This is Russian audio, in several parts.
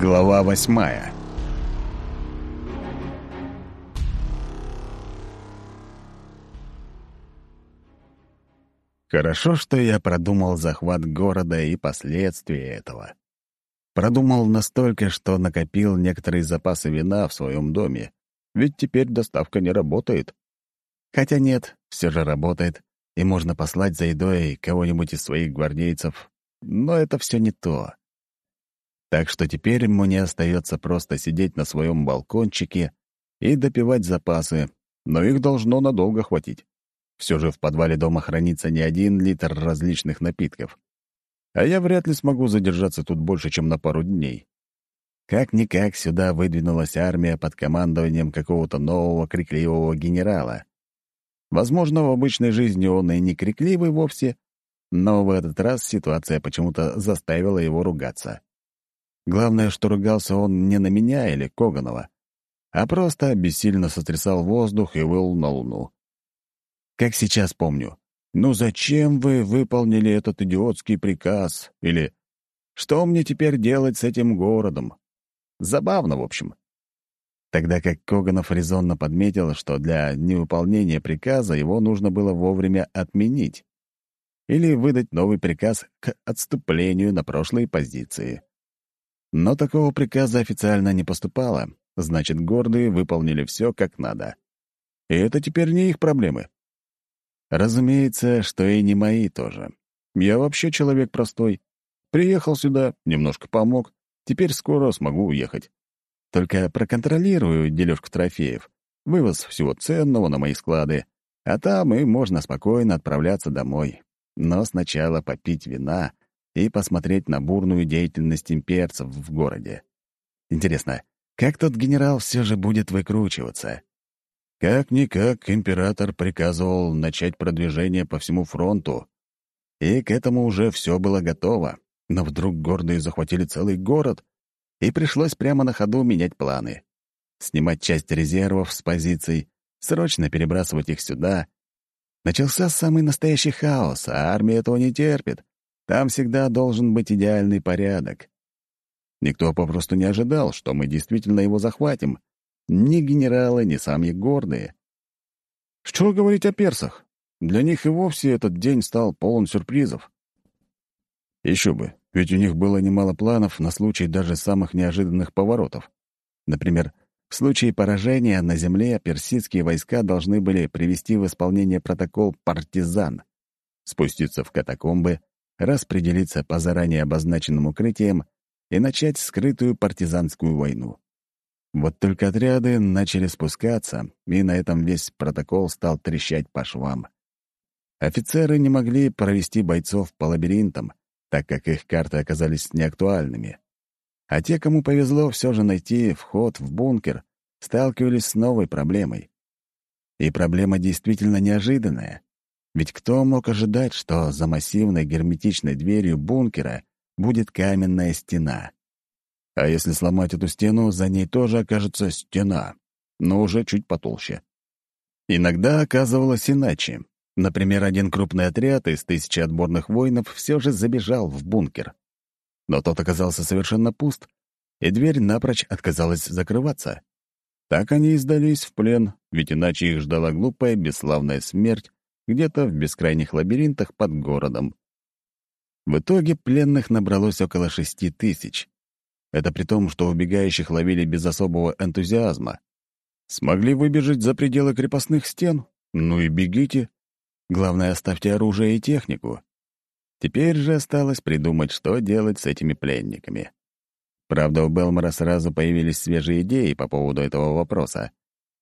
Глава восьмая Хорошо, что я продумал захват города и последствия этого. Продумал настолько, что накопил некоторые запасы вина в своем доме, ведь теперь доставка не работает. Хотя нет, все же работает, и можно послать за едой кого-нибудь из своих гвардейцев, но это все не то. Так что теперь мне остается просто сидеть на своем балкончике и допивать запасы, но их должно надолго хватить. Все же в подвале дома хранится не один литр различных напитков. А я вряд ли смогу задержаться тут больше, чем на пару дней. Как-никак сюда выдвинулась армия под командованием какого-то нового крикливого генерала. Возможно, в обычной жизни он и не крикливый вовсе, но в этот раз ситуация почему-то заставила его ругаться. Главное, что ругался он не на меня или Коганова, а просто бессильно сотрясал воздух и выл на луну. Как сейчас помню. «Ну зачем вы выполнили этот идиотский приказ?» или «Что мне теперь делать с этим городом?» Забавно, в общем. Тогда как Коганов резонно подметил, что для невыполнения приказа его нужно было вовремя отменить или выдать новый приказ к отступлению на прошлые позиции. Но такого приказа официально не поступало, значит, гордые выполнили все как надо. И это теперь не их проблемы. Разумеется, что и не мои тоже. Я вообще человек простой. Приехал сюда, немножко помог, теперь скоро смогу уехать. Только проконтролирую дележку трофеев, вывоз всего ценного на мои склады, а там и можно спокойно отправляться домой. Но сначала попить вина и посмотреть на бурную деятельность имперцев в городе. Интересно, как тот генерал все же будет выкручиваться? Как-никак император приказывал начать продвижение по всему фронту, и к этому уже все было готово, но вдруг гордые захватили целый город, и пришлось прямо на ходу менять планы. Снимать часть резервов с позиций, срочно перебрасывать их сюда. Начался самый настоящий хаос, а армия этого не терпит. Там всегда должен быть идеальный порядок. Никто попросту не ожидал, что мы действительно его захватим. Ни генералы, ни сами гордые. Что говорить о персах? Для них и вовсе этот день стал полон сюрпризов. Еще бы, ведь у них было немало планов на случай даже самых неожиданных поворотов. Например, в случае поражения на земле персидские войска должны были привести в исполнение протокол «партизан», спуститься в катакомбы, распределиться по заранее обозначенным укрытиям и начать скрытую партизанскую войну. Вот только отряды начали спускаться, и на этом весь протокол стал трещать по швам. Офицеры не могли провести бойцов по лабиринтам, так как их карты оказались неактуальными. А те, кому повезло все же найти вход в бункер, сталкивались с новой проблемой. И проблема действительно неожиданная. Ведь кто мог ожидать, что за массивной герметичной дверью бункера будет каменная стена? А если сломать эту стену, за ней тоже окажется стена, но уже чуть потолще. Иногда оказывалось иначе. Например, один крупный отряд из тысячи отборных воинов все же забежал в бункер. Но тот оказался совершенно пуст, и дверь напрочь отказалась закрываться. Так они и сдались в плен, ведь иначе их ждала глупая, бесславная смерть где-то в бескрайних лабиринтах под городом. В итоге пленных набралось около шести тысяч. Это при том, что убегающих ловили без особого энтузиазма. Смогли выбежать за пределы крепостных стен? Ну и бегите. Главное, оставьте оружие и технику. Теперь же осталось придумать, что делать с этими пленниками. Правда, у Белмора сразу появились свежие идеи по поводу этого вопроса,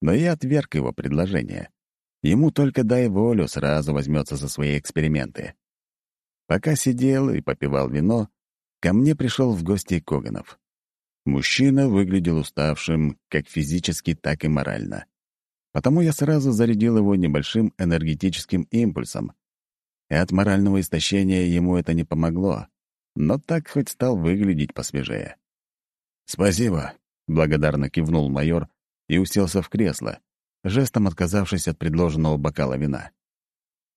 но я отверг его предложение. Ему только дай волю, сразу возьмется за свои эксперименты. Пока сидел и попивал вино, ко мне пришел в гости Коганов. Мужчина выглядел уставшим как физически, так и морально. Потому я сразу зарядил его небольшим энергетическим импульсом. И от морального истощения ему это не помогло, но так хоть стал выглядеть посвежее. «Спасибо», — благодарно кивнул майор и уселся в кресло, жестом отказавшись от предложенного бокала вина.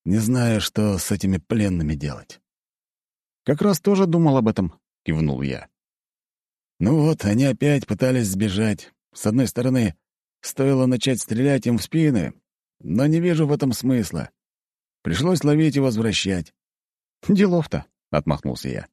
«Не знаю, что с этими пленными делать». «Как раз тоже думал об этом», — кивнул я. Ну вот, они опять пытались сбежать. С одной стороны, стоило начать стрелять им в спины, но не вижу в этом смысла. Пришлось ловить и возвращать. «Делов-то», — отмахнулся я.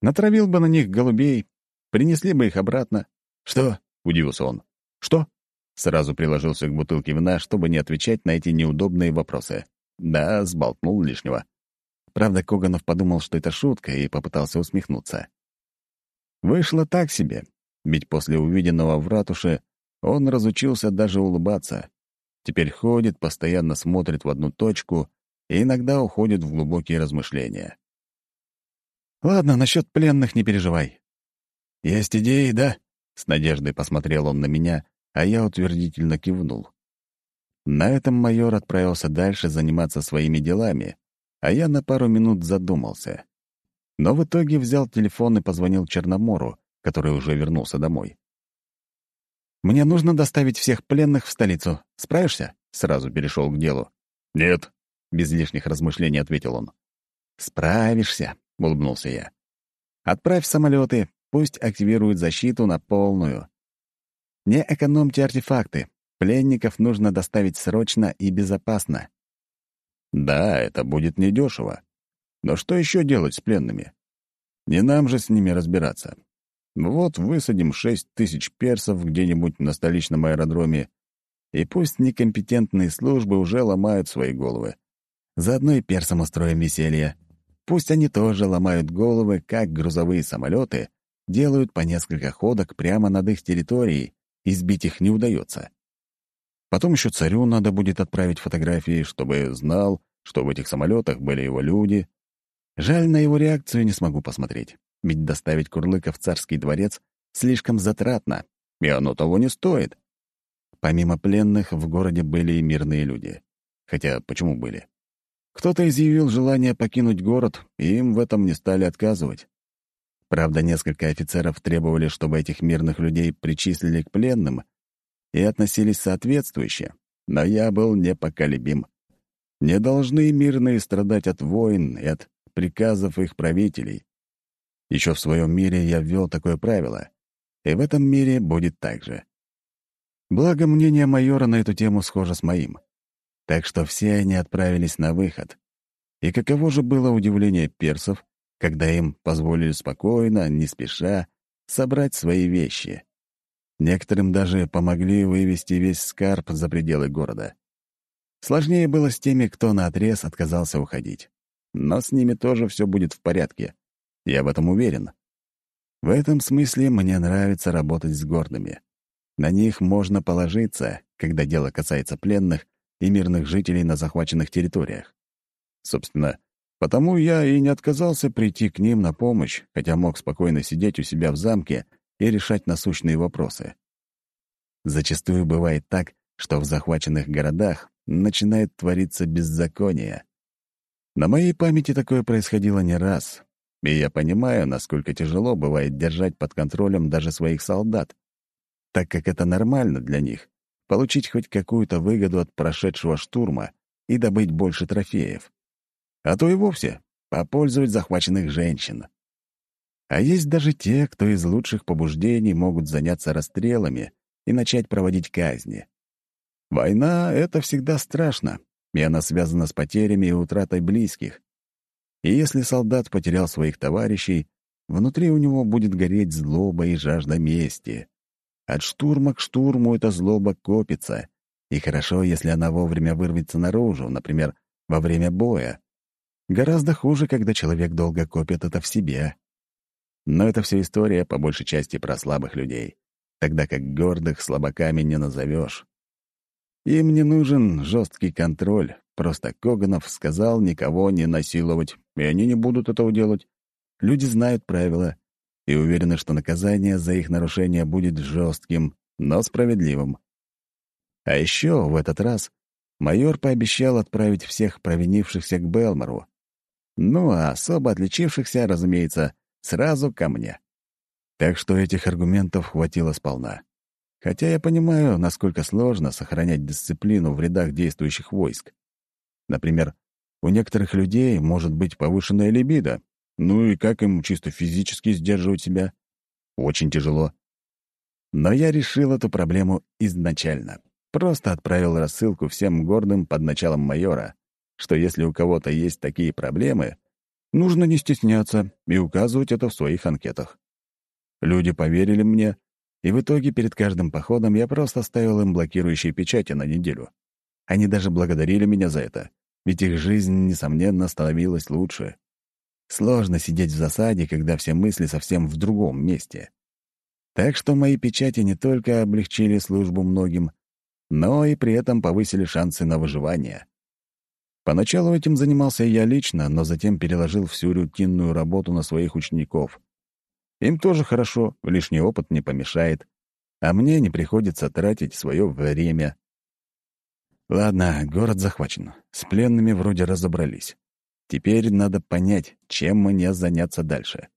«Натравил бы на них голубей, принесли бы их обратно». «Что?» — удивился он. «Что?» Сразу приложился к бутылке вина, чтобы не отвечать на эти неудобные вопросы. Да, сболтнул лишнего. Правда, Коганов подумал, что это шутка, и попытался усмехнуться. Вышло так себе, ведь после увиденного в ратуше он разучился даже улыбаться. Теперь ходит, постоянно смотрит в одну точку и иногда уходит в глубокие размышления. «Ладно, насчет пленных не переживай». «Есть идеи, да?» — с надеждой посмотрел он на меня, а я утвердительно кивнул. На этом майор отправился дальше заниматься своими делами, а я на пару минут задумался. Но в итоге взял телефон и позвонил Черномору, который уже вернулся домой. «Мне нужно доставить всех пленных в столицу. Справишься?» — сразу перешел к делу. «Нет», — без лишних размышлений ответил он. «Справишься», — улыбнулся я. «Отправь самолеты, пусть активируют защиту на полную. Не экономьте артефакты. Пленников нужно доставить срочно и безопасно». «Да, это будет недешево. Но что еще делать с пленными? Не нам же с ними разбираться. Вот высадим шесть тысяч персов где-нибудь на столичном аэродроме, и пусть некомпетентные службы уже ломают свои головы. Заодно и персам устроим веселье. Пусть они тоже ломают головы, как грузовые самолеты делают по несколько ходок прямо над их территорией, и сбить их не удается. Потом еще царю надо будет отправить фотографии, чтобы знал, что в этих самолетах были его люди. Жаль, на его реакцию не смогу посмотреть ведь доставить Курлыка в царский дворец слишком затратно, и оно того не стоит. Помимо пленных, в городе были и мирные люди. Хотя почему были? Кто-то изъявил желание покинуть город, и им в этом не стали отказывать. Правда, несколько офицеров требовали, чтобы этих мирных людей причислили к пленным и относились соответствующе, но я был непоколебим. Не должны мирные страдать от войн и от приказов их правителей. Еще в своем мире я ввел такое правило, и в этом мире будет так же. Благо, мнение майора на эту тему схоже с моим. Так что все они отправились на выход. И каково же было удивление персов, когда им позволили спокойно, не спеша, собрать свои вещи. Некоторым даже помогли вывести весь скарб за пределы города. Сложнее было с теми, кто наотрез отказался уходить. Но с ними тоже все будет в порядке. Я в этом уверен. В этом смысле мне нравится работать с гордыми. На них можно положиться, когда дело касается пленных и мирных жителей на захваченных территориях. Собственно, потому я и не отказался прийти к ним на помощь, хотя мог спокойно сидеть у себя в замке и решать насущные вопросы. Зачастую бывает так, что в захваченных городах начинает твориться беззаконие. На моей памяти такое происходило не раз, и я понимаю, насколько тяжело бывает держать под контролем даже своих солдат, так как это нормально для них — получить хоть какую-то выгоду от прошедшего штурма и добыть больше трофеев. А то и вовсе попользовать захваченных женщин. А есть даже те, кто из лучших побуждений могут заняться расстрелами и начать проводить казни. Война — это всегда страшно, и она связана с потерями и утратой близких. И если солдат потерял своих товарищей, внутри у него будет гореть злоба и жажда мести. От штурма к штурму эта злоба копится, и хорошо, если она вовремя вырвется наружу, например, во время боя. Гораздо хуже, когда человек долго копит это в себе. Но это все история, по большей части, про слабых людей, тогда как гордых слабаками не назовешь. Им не нужен жесткий контроль, просто Коганов сказал никого не насиловать, и они не будут этого делать. Люди знают правила и уверены, что наказание за их нарушение будет жестким, но справедливым. А еще в этот раз майор пообещал отправить всех провинившихся к Белмору. Ну, а особо отличившихся, разумеется, сразу ко мне. Так что этих аргументов хватило сполна. Хотя я понимаю, насколько сложно сохранять дисциплину в рядах действующих войск. Например, у некоторых людей может быть повышенная либидо. Ну и как им чисто физически сдерживать себя? Очень тяжело. Но я решил эту проблему изначально. Просто отправил рассылку всем гордым под началом майора, что если у кого-то есть такие проблемы, нужно не стесняться и указывать это в своих анкетах. Люди поверили мне, и в итоге перед каждым походом я просто ставил им блокирующие печати на неделю. Они даже благодарили меня за это, ведь их жизнь, несомненно, становилась лучше. Сложно сидеть в засаде, когда все мысли совсем в другом месте. Так что мои печати не только облегчили службу многим, но и при этом повысили шансы на выживание. Поначалу этим занимался я лично, но затем переложил всю рутинную работу на своих учеников. Им тоже хорошо, лишний опыт не помешает, а мне не приходится тратить свое время. Ладно, город захвачен. С пленными вроде разобрались. Теперь надо понять, чем мне заняться дальше.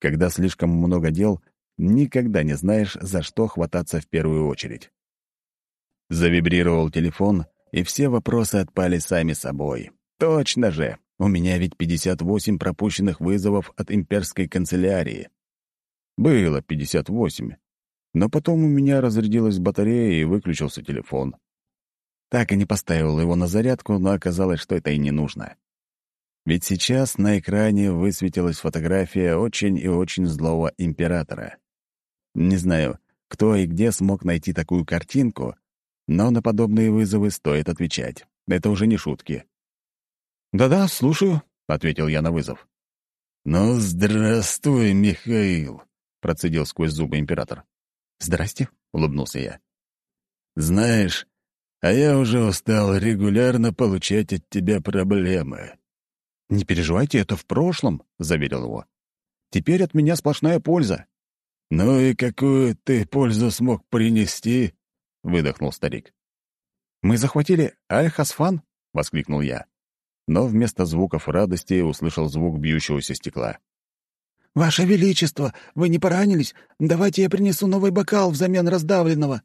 Когда слишком много дел, никогда не знаешь, за что хвататься в первую очередь. Завибрировал телефон, и все вопросы отпали сами собой. Точно же, у меня ведь 58 пропущенных вызовов от имперской канцелярии. Было 58. Но потом у меня разрядилась батарея и выключился телефон. Так и не поставил его на зарядку, но оказалось, что это и не нужно. Ведь сейчас на экране высветилась фотография очень и очень злого императора. Не знаю, кто и где смог найти такую картинку, но на подобные вызовы стоит отвечать. Это уже не шутки. «Да-да, слушаю», — ответил я на вызов. «Ну, здравствуй, Михаил», — процедил сквозь зубы император. «Здрасте», — улыбнулся я. «Знаешь, а я уже устал регулярно получать от тебя проблемы». «Не переживайте, это в прошлом», — заверил его. «Теперь от меня сплошная польза». «Ну и какую ты пользу смог принести?» — выдохнул старик. «Мы захватили Аль-Хасфан?» — воскликнул я. Но вместо звуков радости услышал звук бьющегося стекла. «Ваше Величество, вы не поранились? Давайте я принесу новый бокал взамен раздавленного».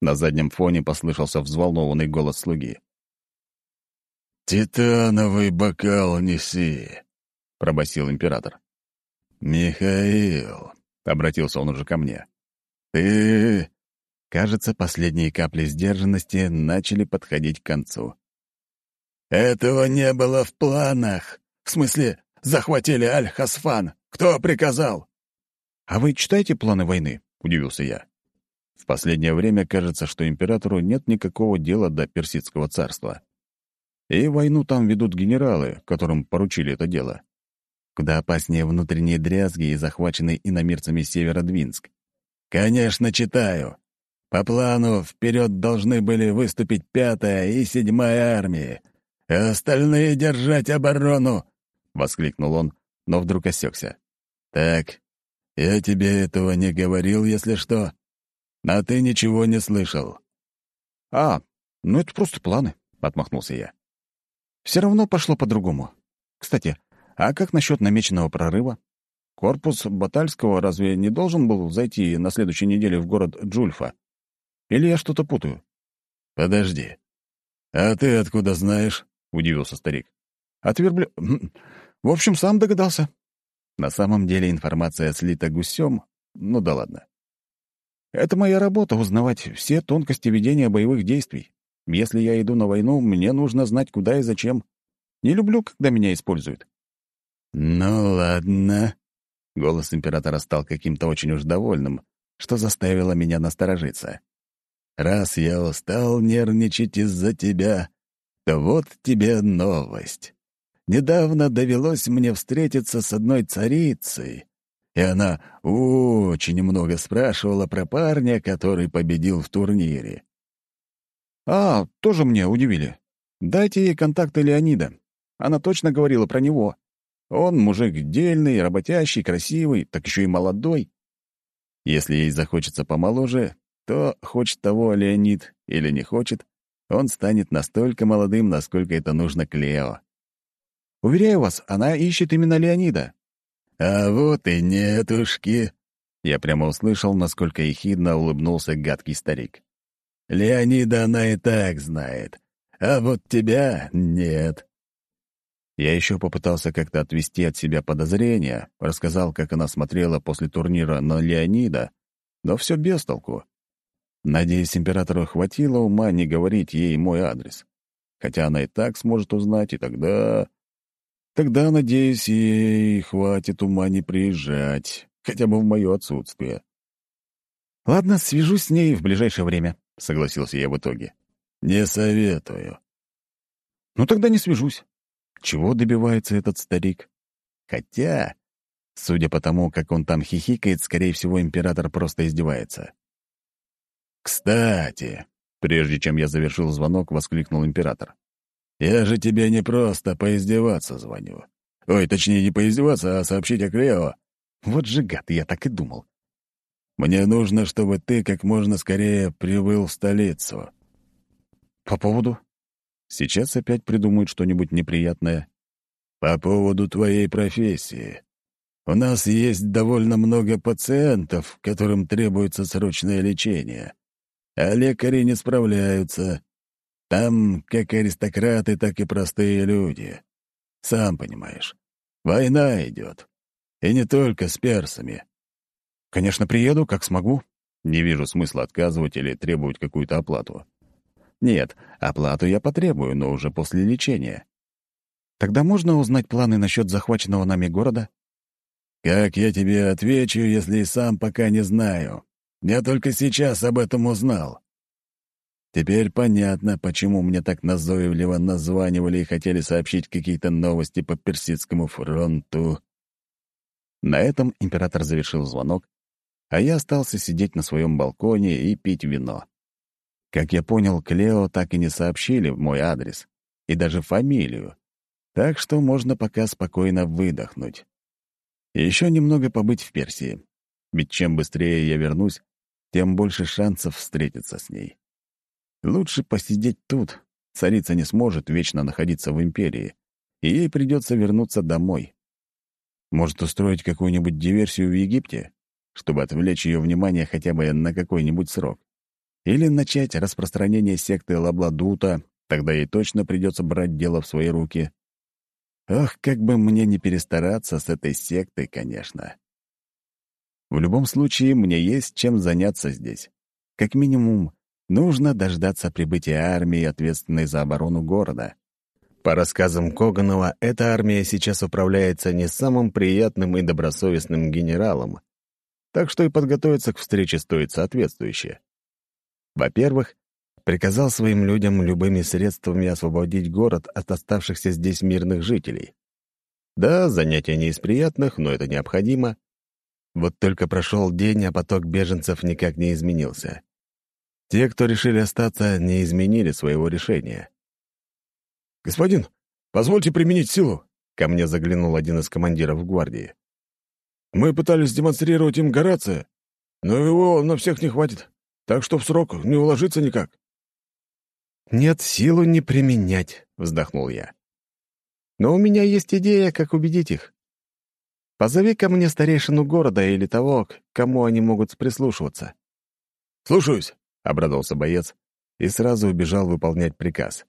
На заднем фоне послышался взволнованный голос слуги. «Титановый бокал неси», — пробасил император. «Михаил», — обратился он уже ко мне, — «ты Кажется, последние капли сдержанности начали подходить к концу. «Этого не было в планах. В смысле, захватили Аль-Хасфан. Кто приказал?» «А вы читаете планы войны?» — удивился я. В последнее время кажется, что императору нет никакого дела до Персидского царства. И войну там ведут генералы, которым поручили это дело. Куда опаснее внутренние дрязги и захваченный иномирцами Северодвинск. «Конечно, читаю. По плану вперед должны были выступить пятая и седьмая армии, а остальные держать оборону!» — воскликнул он, но вдруг осекся. «Так, я тебе этого не говорил, если что, а ты ничего не слышал». «А, ну это просто планы», — отмахнулся я. «Все равно пошло по-другому. Кстати, а как насчет намеченного прорыва? Корпус Батальского разве не должен был зайти на следующей неделе в город Джульфа?» Или я что-то путаю?» «Подожди. А ты откуда знаешь?» — удивился старик. «От верблю... В общем, сам догадался». На самом деле информация слита гусем, ну да ладно. Это моя работа — узнавать все тонкости ведения боевых действий. Если я иду на войну, мне нужно знать, куда и зачем. Не люблю, когда меня используют. «Ну ладно». Голос императора стал каким-то очень уж довольным, что заставило меня насторожиться. Раз я устал нервничать из-за тебя, то вот тебе новость. Недавно довелось мне встретиться с одной царицей, и она очень много спрашивала про парня, который победил в турнире. «А, тоже мне удивили. Дайте ей контакты Леонида. Она точно говорила про него. Он мужик дельный, работящий, красивый, так еще и молодой. Если ей захочется помоложе, то, хочет того Леонид или не хочет, он станет настолько молодым, насколько это нужно Клео. Уверяю вас, она ищет именно Леонида. А вот и нетушки. Я прямо услышал, насколько ехидно улыбнулся гадкий старик. Леонида она и так знает, а вот тебя нет. Я еще попытался как-то отвести от себя подозрения, рассказал, как она смотрела после турнира на Леонида, но все без толку. Надеюсь, императору хватило ума не говорить ей мой адрес. Хотя она и так сможет узнать, и тогда... Тогда, надеюсь, ей хватит ума не приезжать, хотя бы в мое отсутствие. «Ладно, свяжусь с ней в ближайшее время», — согласился я в итоге. «Не советую». «Ну тогда не свяжусь. Чего добивается этот старик? Хотя, судя по тому, как он там хихикает, скорее всего, император просто издевается. «Кстати», — прежде чем я завершил звонок, воскликнул император, «я же тебе не просто поиздеваться звоню. Ой, точнее, не поиздеваться, а сообщить о Клео. Вот же гад, я так и думал. Мне нужно, чтобы ты как можно скорее прибыл в столицу». «По поводу?» Сейчас опять придумают что-нибудь неприятное. «По поводу твоей профессии. У нас есть довольно много пациентов, которым требуется срочное лечение, а лекари не справляются. Там как аристократы, так и простые люди. Сам понимаешь, война идет. И не только с персами. Конечно, приеду, как смогу. Не вижу смысла отказывать или требовать какую-то оплату. Нет, оплату я потребую, но уже после лечения. Тогда можно узнать планы насчет захваченного нами города? Как я тебе отвечу, если сам пока не знаю? Я только сейчас об этом узнал. Теперь понятно, почему мне так назойливо названивали и хотели сообщить какие-то новости по Персидскому фронту. На этом император завершил звонок, а я остался сидеть на своем балконе и пить вино. Как я понял, Клео так и не сообщили мой адрес и даже фамилию, так что можно пока спокойно выдохнуть. Еще немного побыть в Персии, ведь чем быстрее я вернусь, тем больше шансов встретиться с ней. Лучше посидеть тут, царица не сможет вечно находиться в империи, и ей придется вернуться домой. Может, устроить какую-нибудь диверсию в Египте, чтобы отвлечь ее внимание хотя бы на какой-нибудь срок. Или начать распространение секты Лабладута, тогда ей точно придется брать дело в свои руки. Ох, как бы мне не перестараться с этой сектой, конечно. В любом случае, мне есть чем заняться здесь. Как минимум, нужно дождаться прибытия армии, ответственной за оборону города. По рассказам Коганова, эта армия сейчас управляется не самым приятным и добросовестным генералом, так что и подготовиться к встрече стоит соответствующе. Во-первых, приказал своим людям любыми средствами освободить город от оставшихся здесь мирных жителей. Да, занятие не из приятных, но это необходимо. Вот только прошел день, а поток беженцев никак не изменился. Те, кто решили остаться, не изменили своего решения. «Господин, позвольте применить силу», — ко мне заглянул один из командиров гвардии. «Мы пытались демонстрировать им Горация, но его на всех не хватит так что в срок не уложиться никак». «Нет, силу не применять», — вздохнул я. «Но у меня есть идея, как убедить их. Позови ко мне старейшину города или того, к кому они могут прислушиваться». «Слушаюсь», — обрадовался боец и сразу убежал выполнять приказ.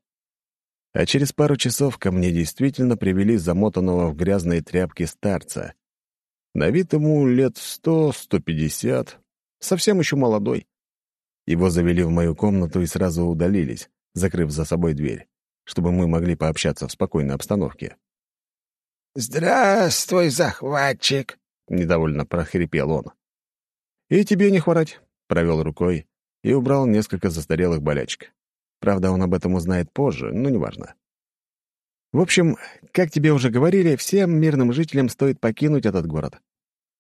А через пару часов ко мне действительно привели замотанного в грязные тряпки старца. На вид ему лет сто-сто пятьдесят, совсем еще молодой. Его завели в мою комнату и сразу удалились, закрыв за собой дверь, чтобы мы могли пообщаться в спокойной обстановке. «Здравствуй, захватчик!» — недовольно прохрипел он. «И тебе не хворать!» — провел рукой и убрал несколько застарелых болячек. Правда, он об этом узнает позже, но неважно. В общем, как тебе уже говорили, всем мирным жителям стоит покинуть этот город.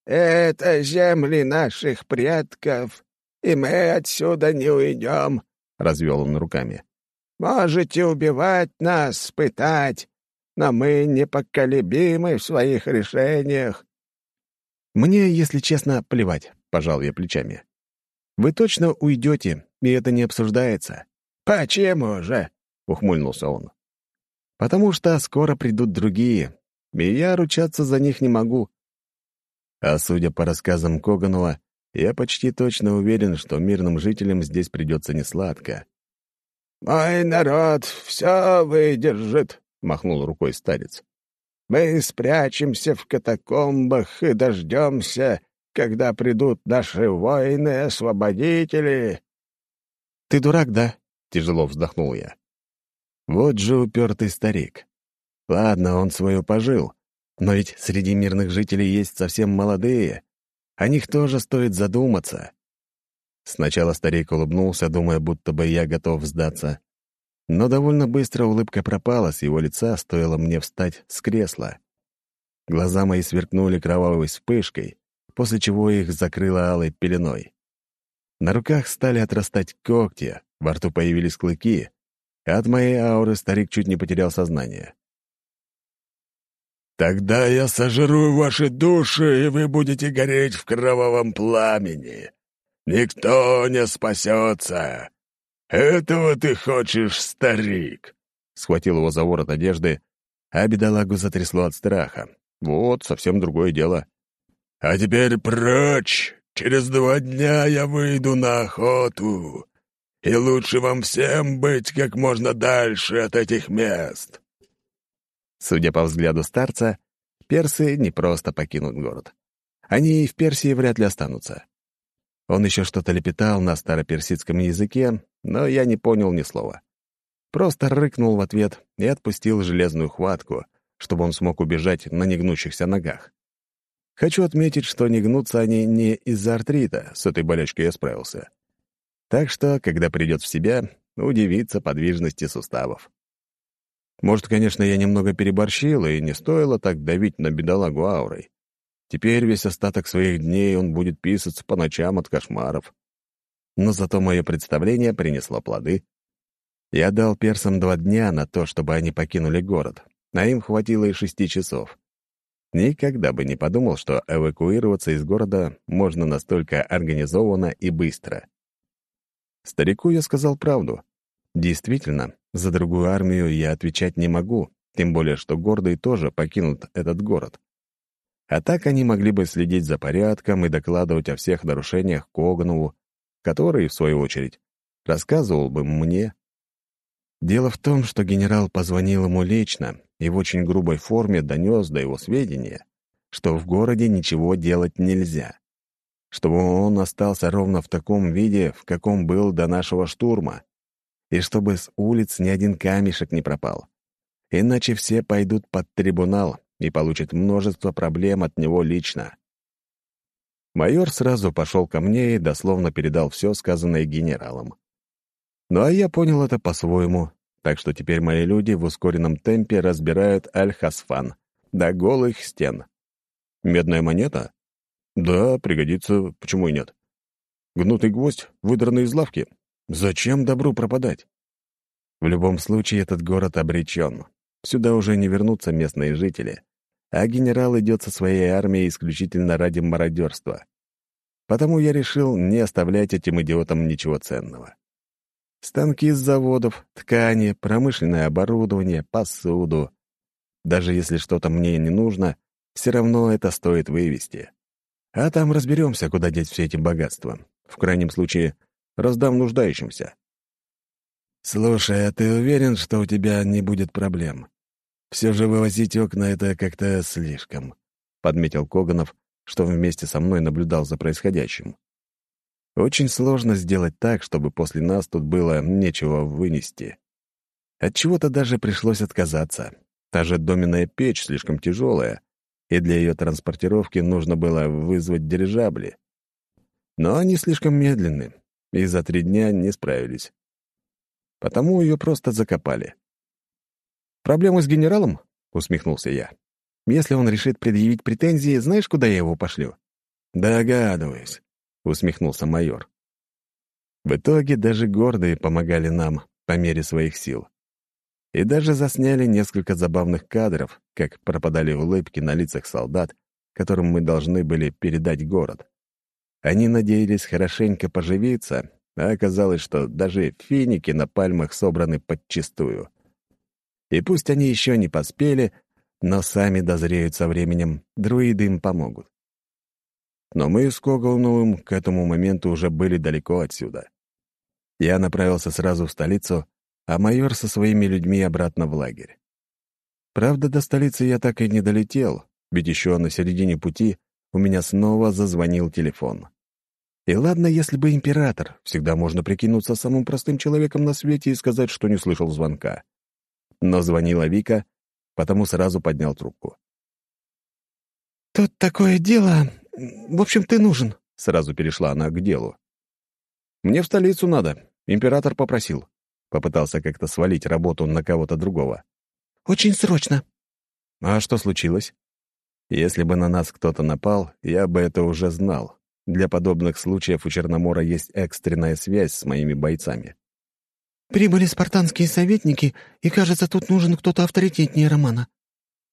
«Это земли наших предков, и мы отсюда не уйдем», — развел он руками. «Можете убивать нас, пытать, но мы непоколебимы в своих решениях». «Мне, если честно, плевать», — пожал я плечами. «Вы точно уйдете, и это не обсуждается». «Почему же?» — ухмыльнулся он. «Потому что скоро придут другие, и я ручаться за них не могу». А судя по рассказам Коганова, я почти точно уверен, что мирным жителям здесь придется несладко. «Мой народ все выдержит», — махнул рукой старец. Мы спрячемся в катакомбах и дождемся, когда придут наши воины-освободители». «Ты дурак, да?» — тяжело вздохнул я. «Вот же упертый старик. Ладно, он свою пожил, но ведь среди мирных жителей есть совсем молодые. О них тоже стоит задуматься». Сначала старик улыбнулся, думая, будто бы я готов сдаться. Но довольно быстро улыбка пропала с его лица, стоило мне встать с кресла. Глаза мои сверкнули кровавой вспышкой, после чего их закрыло алой пеленой. На руках стали отрастать когти, во рту появились клыки, а от моей ауры старик чуть не потерял сознание. «Тогда я сожру ваши души, и вы будете гореть в кровавом пламени. Никто не спасется. «Этого ты хочешь, старик?» Схватил его за ворот одежды, а бедолагу затрясло от страха. Вот, совсем другое дело. «А теперь прочь! Через два дня я выйду на охоту, и лучше вам всем быть как можно дальше от этих мест!» Судя по взгляду старца, персы не просто покинут город. Они и в Персии вряд ли останутся. Он еще что-то лепетал на староперсидском языке, но я не понял ни слова. Просто рыкнул в ответ и отпустил железную хватку, чтобы он смог убежать на негнущихся ногах. Хочу отметить, что не гнутся они не из-за артрита, с этой болячкой я справился. Так что, когда придет в себя, удивится подвижности суставов. Может, конечно, я немного переборщил, и не стоило так давить на бедолагу аурой. Теперь весь остаток своих дней он будет писаться по ночам от кошмаров. Но зато мое представление принесло плоды. Я дал персам два дня на то, чтобы они покинули город, а им хватило и шести часов. Никогда бы не подумал, что эвакуироваться из города можно настолько организованно и быстро. Старику я сказал правду. Действительно, за другую армию я отвечать не могу, тем более что гордые тоже покинут этот город. А так они могли бы следить за порядком и докладывать о всех нарушениях Коганову, который, в свою очередь, рассказывал бы мне. Дело в том, что генерал позвонил ему лично и в очень грубой форме донес до его сведения, что в городе ничего делать нельзя, чтобы он остался ровно в таком виде, в каком был до нашего штурма, и чтобы с улиц ни один камешек не пропал. Иначе все пойдут под трибунал, и получит множество проблем от него лично. Майор сразу пошел ко мне и дословно передал все сказанное генералом. Ну а я понял это по-своему, так что теперь мои люди в ускоренном темпе разбирают Аль-Хасфан до голых стен. Медная монета? Да, пригодится, почему и нет. Гнутый гвоздь, выдранный из лавки? Зачем добру пропадать? В любом случае, этот город обречен. Сюда уже не вернутся местные жители а генерал идет со своей армией исключительно ради мародерства. Потому я решил не оставлять этим идиотам ничего ценного. Станки с заводов, ткани, промышленное оборудование, посуду. Даже если что-то мне не нужно, все равно это стоит вывести. А там разберемся, куда деть все эти богатства. В крайнем случае, раздам нуждающимся. «Слушай, а ты уверен, что у тебя не будет проблем?» Все же вывозить окна — это как-то слишком», — подметил Коганов, что вместе со мной наблюдал за происходящим. «Очень сложно сделать так, чтобы после нас тут было нечего вынести. От чего то даже пришлось отказаться. Та же доменная печь слишком тяжелая, и для ее транспортировки нужно было вызвать дирижабли. Но они слишком медленны, и за три дня не справились. Потому ее просто закопали. «Проблемы с генералом?» — усмехнулся я. «Если он решит предъявить претензии, знаешь, куда я его пошлю?» «Догадываюсь», — усмехнулся майор. В итоге даже гордые помогали нам по мере своих сил. И даже засняли несколько забавных кадров, как пропадали улыбки на лицах солдат, которым мы должны были передать город. Они надеялись хорошенько поживиться, а оказалось, что даже финики на пальмах собраны подчистую. И пусть они еще не поспели, но сами дозреют со временем, друиды им помогут. Но мы с Коголновым к этому моменту уже были далеко отсюда. Я направился сразу в столицу, а майор со своими людьми обратно в лагерь. Правда, до столицы я так и не долетел, ведь еще на середине пути у меня снова зазвонил телефон. И ладно, если бы император, всегда можно прикинуться самым простым человеком на свете и сказать, что не слышал звонка. Но звонила Вика, потому сразу поднял трубку. «Тут такое дело. В общем, ты нужен», — сразу перешла она к делу. «Мне в столицу надо. Император попросил». Попытался как-то свалить работу на кого-то другого. «Очень срочно». «А что случилось?» «Если бы на нас кто-то напал, я бы это уже знал. Для подобных случаев у Черномора есть экстренная связь с моими бойцами». «Прибыли спартанские советники, и, кажется, тут нужен кто-то авторитетнее Романа».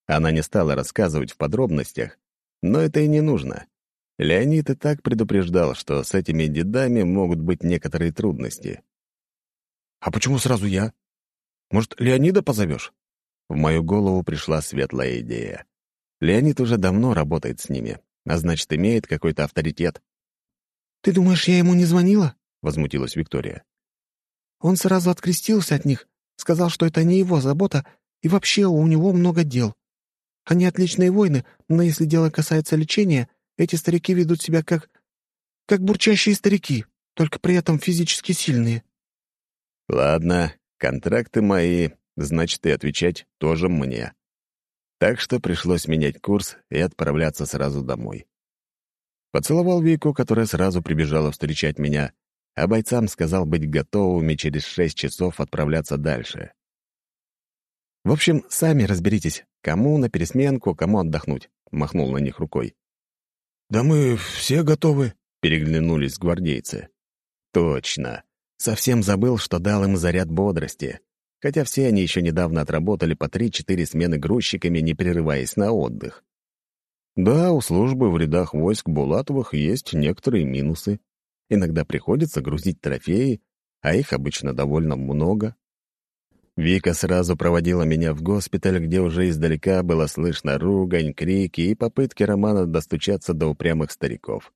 Она не стала рассказывать в подробностях, но это и не нужно. Леонид и так предупреждал, что с этими дедами могут быть некоторые трудности. «А почему сразу я? Может, Леонида позовешь?» В мою голову пришла светлая идея. Леонид уже давно работает с ними, а значит, имеет какой-то авторитет. «Ты думаешь, я ему не звонила?» — возмутилась Виктория. «Он сразу открестился от них, сказал, что это не его забота, и вообще у него много дел. Они отличные воины, но если дело касается лечения, эти старики ведут себя как... как бурчащие старики, только при этом физически сильные». «Ладно, контракты мои, значит, и отвечать тоже мне». Так что пришлось менять курс и отправляться сразу домой. Поцеловал Вику, которая сразу прибежала встречать меня, а бойцам сказал быть готовыми через шесть часов отправляться дальше. В общем, сами разберитесь, кому на пересменку, кому отдохнуть, махнул на них рукой. Да мы все готовы, переглянулись гвардейцы. Точно. Совсем забыл, что дал им заряд бодрости. Хотя все они еще недавно отработали по три-четыре смены грузчиками, не прерываясь на отдых. Да, у службы в рядах войск Булатовых есть некоторые минусы. Иногда приходится грузить трофеи, а их обычно довольно много. Вика сразу проводила меня в госпиталь, где уже издалека было слышно ругань, крики и попытки Романа достучаться до упрямых стариков.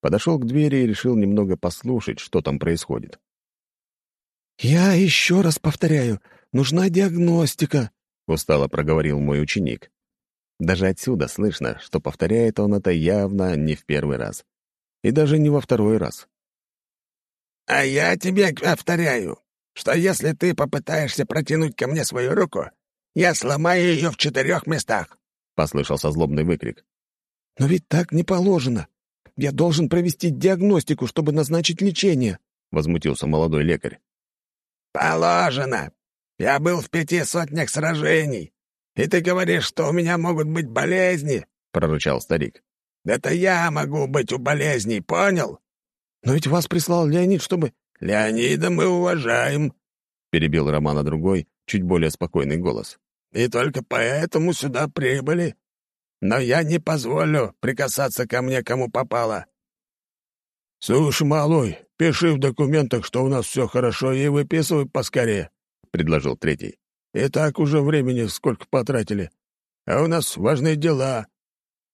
Подошел к двери и решил немного послушать, что там происходит. «Я еще раз повторяю, нужна диагностика», — устало проговорил мой ученик. Даже отсюда слышно, что повторяет он это явно не в первый раз. И даже не во второй раз. «А я тебе повторяю, что если ты попытаешься протянуть ко мне свою руку, я сломаю ее в четырех местах», — послышался злобный выкрик. «Но ведь так не положено. Я должен провести диагностику, чтобы назначить лечение», — возмутился молодой лекарь. «Положено. Я был в пяти сотнях сражений. И ты говоришь, что у меня могут быть болезни?» — прорычал старик. «Это я могу быть у болезней, понял?» «Но ведь вас прислал Леонид, чтобы...» «Леонида мы уважаем», — перебил Романа другой, чуть более спокойный голос. «И только поэтому сюда прибыли. Но я не позволю прикасаться ко мне, кому попало». «Слушай, малой, пиши в документах, что у нас все хорошо, и выписывай поскорее», — предложил третий. «И так уже времени сколько потратили. А у нас важные дела».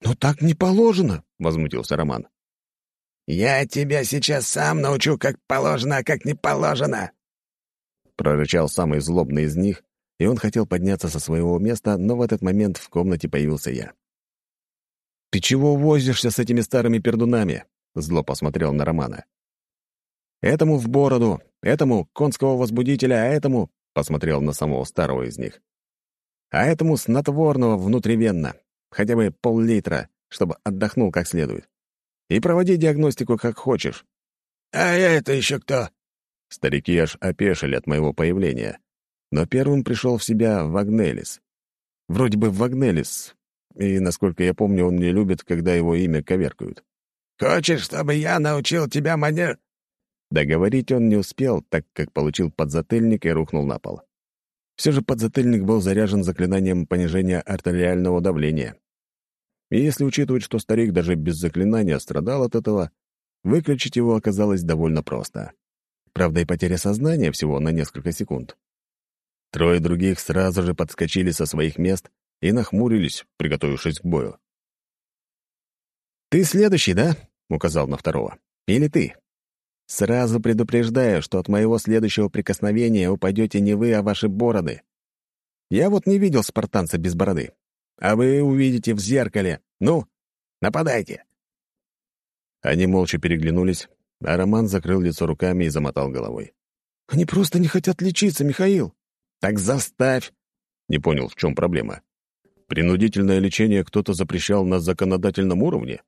«Но так не положено», — возмутился Роман. «Я тебя сейчас сам научу, как положено, а как не положено!» Прорычал самый злобный из них, и он хотел подняться со своего места, но в этот момент в комнате появился я. «Ты чего возишься с этими старыми пердунами?» — зло посмотрел на Романа. «Этому в бороду, этому конского возбудителя, а этому...» — посмотрел на самого старого из них. «А этому снотворного внутривенно, хотя бы пол-литра, чтобы отдохнул как следует и проводи диагностику как хочешь». «А это еще кто?» Старики аж опешили от моего появления. Но первым пришел в себя Вагнелис. Вроде бы Вагнелис, и, насколько я помню, он не любит, когда его имя коверкают. «Хочешь, чтобы я научил тебя манер...» Договорить он не успел, так как получил подзатыльник и рухнул на пол. Все же подзатыльник был заряжен заклинанием понижения артериального давления. И если учитывать, что старик даже без заклинания страдал от этого, выключить его оказалось довольно просто. Правда, и потеря сознания всего на несколько секунд. Трое других сразу же подскочили со своих мест и нахмурились, приготовившись к бою. «Ты следующий, да?» — указал на второго. «Или ты?» «Сразу предупреждаю, что от моего следующего прикосновения упадете не вы, а ваши бороды». Я вот не видел спартанца без бороды. А вы увидите в зеркале. Ну, нападайте!» Они молча переглянулись, а Роман закрыл лицо руками и замотал головой. «Они просто не хотят лечиться, Михаил!» «Так заставь!» Не понял, в чем проблема. Принудительное лечение кто-то запрещал на законодательном уровне?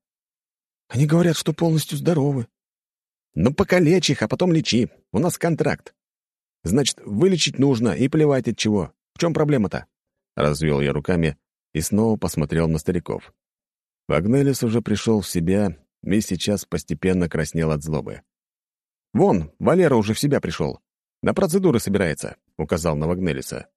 Они говорят, что полностью здоровы. Ну, покалечь их, а потом лечи. У нас контракт. Значит, вылечить нужно, и плевать от чего. В чем проблема-то?» Развел я руками и снова посмотрел на стариков. Вагнелис уже пришел в себя и сейчас постепенно краснел от злобы. «Вон, Валера уже в себя пришел. На процедуры собирается», — указал на Вагнелиса.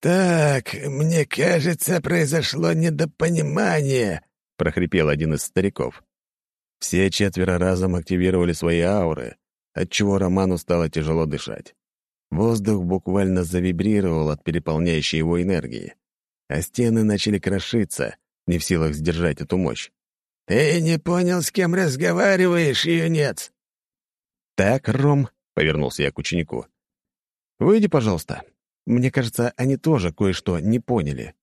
«Так, мне кажется, произошло недопонимание», — прохрипел один из стариков. Все четверо разом активировали свои ауры, отчего Роману стало тяжело дышать. Воздух буквально завибрировал от переполняющей его энергии, а стены начали крошиться, не в силах сдержать эту мощь. «Ты не понял, с кем разговариваешь, юнец?» «Так, Ром», — повернулся я к ученику. «Выйди, пожалуйста. Мне кажется, они тоже кое-что не поняли».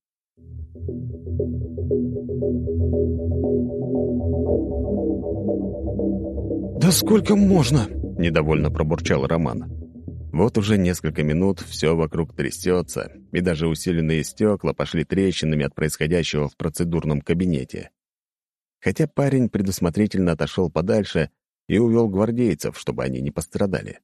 «Да сколько можно?» — недовольно пробурчал Роман. Вот уже несколько минут все вокруг трясется, и даже усиленные стекла пошли трещинами от происходящего в процедурном кабинете. Хотя парень предусмотрительно отошел подальше и увел гвардейцев, чтобы они не пострадали.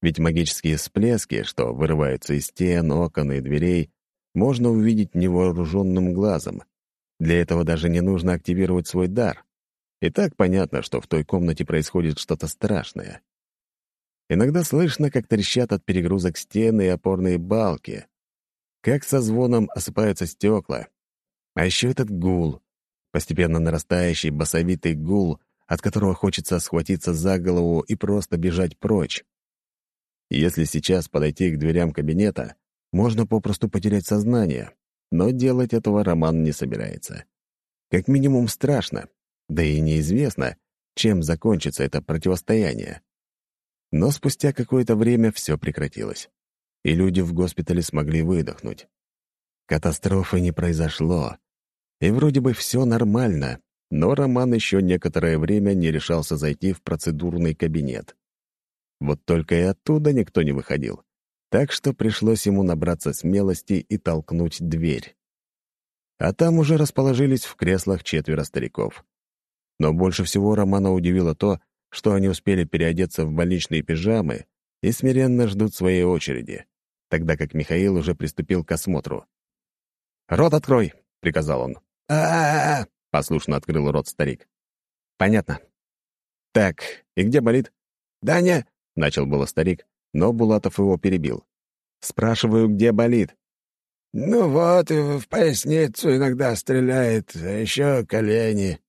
Ведь магические всплески, что вырываются из стен, окон и дверей, можно увидеть невооруженным глазом. Для этого даже не нужно активировать свой дар. И так понятно, что в той комнате происходит что-то страшное. Иногда слышно, как трещат от перегрузок стены и опорные балки, как со звоном осыпаются стекла. А еще этот гул, постепенно нарастающий басовитый гул, от которого хочется схватиться за голову и просто бежать прочь. Если сейчас подойти к дверям кабинета, можно попросту потерять сознание, но делать этого Роман не собирается. Как минимум страшно, да и неизвестно, чем закончится это противостояние. Но спустя какое-то время все прекратилось, и люди в госпитале смогли выдохнуть. Катастрофы не произошло, и вроде бы все нормально, но Роман еще некоторое время не решался зайти в процедурный кабинет. Вот только и оттуда никто не выходил, так что пришлось ему набраться смелости и толкнуть дверь. А там уже расположились в креслах четверо стариков. Но больше всего Романа удивило то, что они успели переодеться в больничные пижамы и смиренно ждут своей очереди, тогда как Михаил уже приступил к осмотру. «Рот открой!» — приказал он. а, -а, -а послушно открыл рот старик. «Понятно. Так, и где болит?» «Да не...» — начал было старик, но Булатов его перебил. «Спрашиваю, где болит?» «Ну вот, в поясницу иногда стреляет, а еще колени.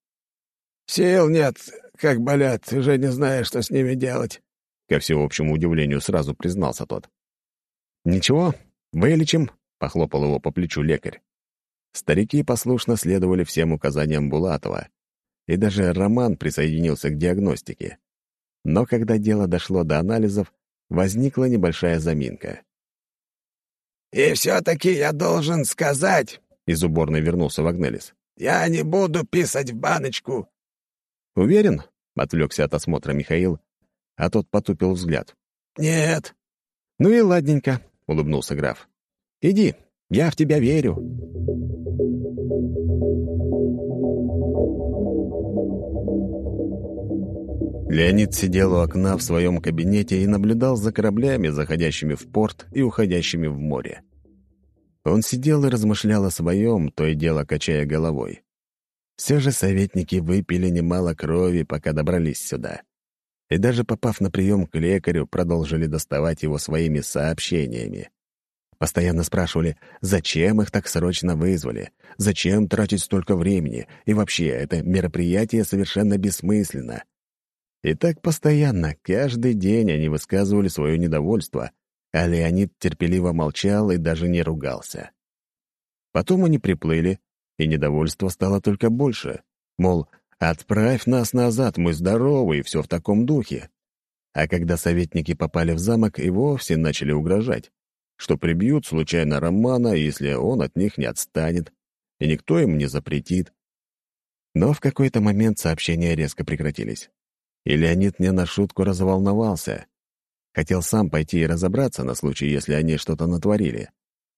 Сил нет, как болят, уже не знаю, что с ними делать. Ко всеобщему удивлению сразу признался тот. «Ничего, вылечим», — похлопал его по плечу лекарь. Старики послушно следовали всем указаниям Булатова, и даже Роман присоединился к диагностике. Но когда дело дошло до анализов, возникла небольшая заминка. «И все-таки я должен сказать», — из уборной вернулся Вагнелис, «я не буду писать в баночку. «Уверен?» — отвлекся от осмотра Михаил, а тот потупил взгляд. «Нет». «Ну и ладненько», — улыбнулся граф. «Иди, я в тебя верю». Леонид сидел у окна в своем кабинете и наблюдал за кораблями, заходящими в порт и уходящими в море. Он сидел и размышлял о своем, то и дело качая головой. Все же советники выпили немало крови, пока добрались сюда. И даже попав на прием к лекарю, продолжили доставать его своими сообщениями. Постоянно спрашивали, зачем их так срочно вызвали, зачем тратить столько времени, и вообще это мероприятие совершенно бессмысленно. И так постоянно, каждый день они высказывали свое недовольство, а Леонид терпеливо молчал и даже не ругался. Потом они приплыли, и недовольство стало только больше. Мол, отправь нас назад, мы здоровы, и все в таком духе. А когда советники попали в замок, и вовсе начали угрожать. что прибьют случайно Романа, если он от них не отстанет, и никто им не запретит. Но в какой-то момент сообщения резко прекратились. И Леонид не на шутку разволновался. Хотел сам пойти и разобраться на случай, если они что-то натворили.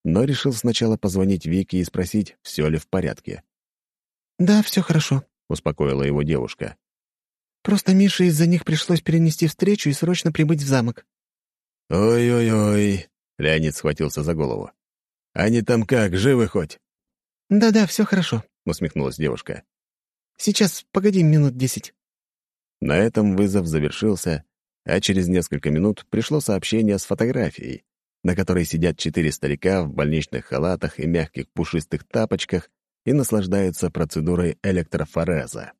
Но решил сначала позвонить Вике и спросить, все ли в порядке. «Да, все хорошо», — успокоила его девушка. «Просто Мише из-за них пришлось перенести встречу и срочно прибыть в замок». «Ой-ой-ой», — Леонид схватился за голову. «Они там как, живы хоть?» «Да-да, все хорошо», — усмехнулась девушка. «Сейчас, погоди минут десять». На этом вызов завершился, а через несколько минут пришло сообщение с фотографией, на которой сидят четыре старика в больничных халатах и мягких пушистых тапочках и наслаждаются процедурой электрофореза.